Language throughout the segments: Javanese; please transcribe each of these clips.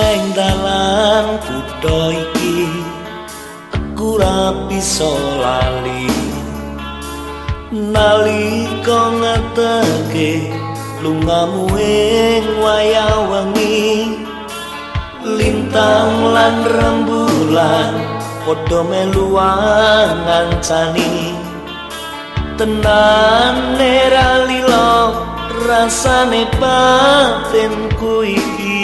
neng dalan kutho iki aku rapi lali. Nalika ngeteke lungamu ing wayah wengi lintang lan rembulan padha meluang ngancani tenan neralilo rasane batinku iki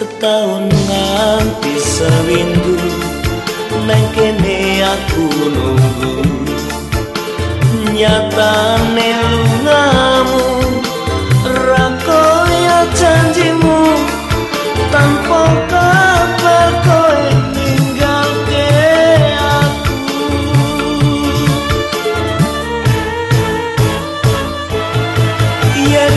setahun nganti sewindu neng kene aku nunggu. Nyatane lungamu rakoya janjimu. Tanpa kabar kowe ninggalke aku. Yen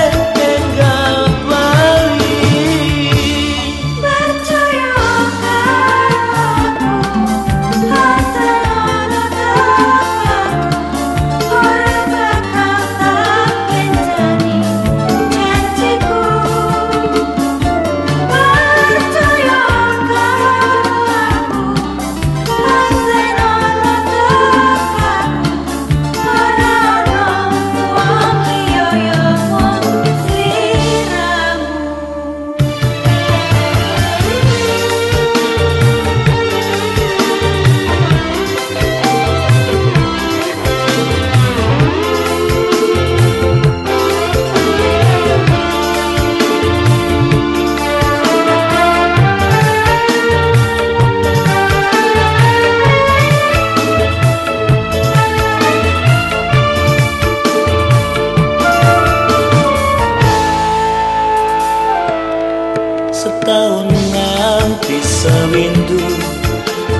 setahun nganti sewindu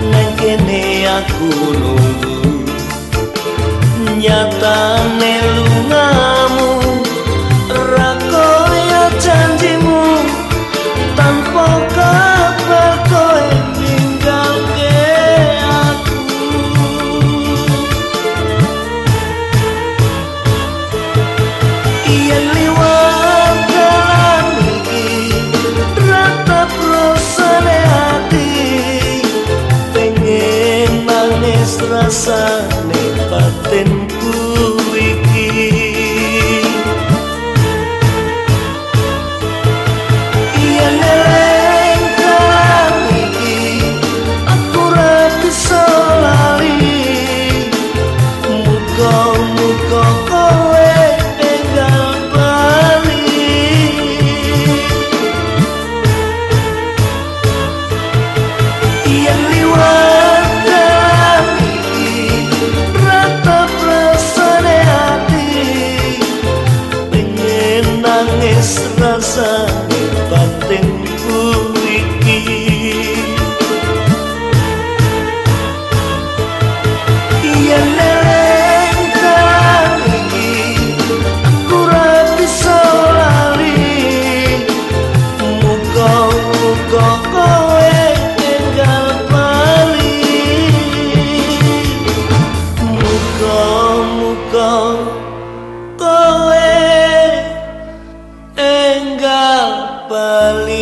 neng kene aku nunggu. Nyatane lungamu rasane patenku iki varsa believe.